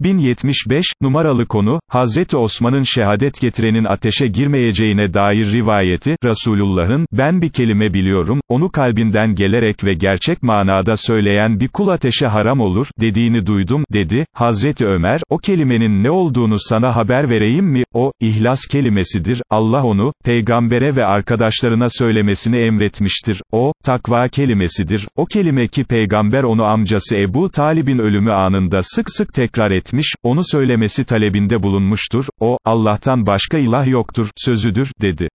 1075, numaralı konu, Hazreti Osman'ın şehadet getirenin ateşe girmeyeceğine dair rivayeti, Resulullah'ın, ben bir kelime biliyorum, onu kalbinden gelerek ve gerçek manada söyleyen bir kul ateşe haram olur, dediğini duydum, dedi, Hazreti Ömer, o kelimenin ne olduğunu sana haber vereyim mi, o, ihlas kelimesidir, Allah onu, peygambere ve arkadaşlarına söylemesini emretmiştir, o, takva kelimesidir, o kelime ki peygamber onu amcası Ebu Talib'in ölümü anında sık sık tekrar etmiştir, etmiş, onu söylemesi talebinde bulunmuştur, o, Allah'tan başka ilah yoktur, sözüdür, dedi.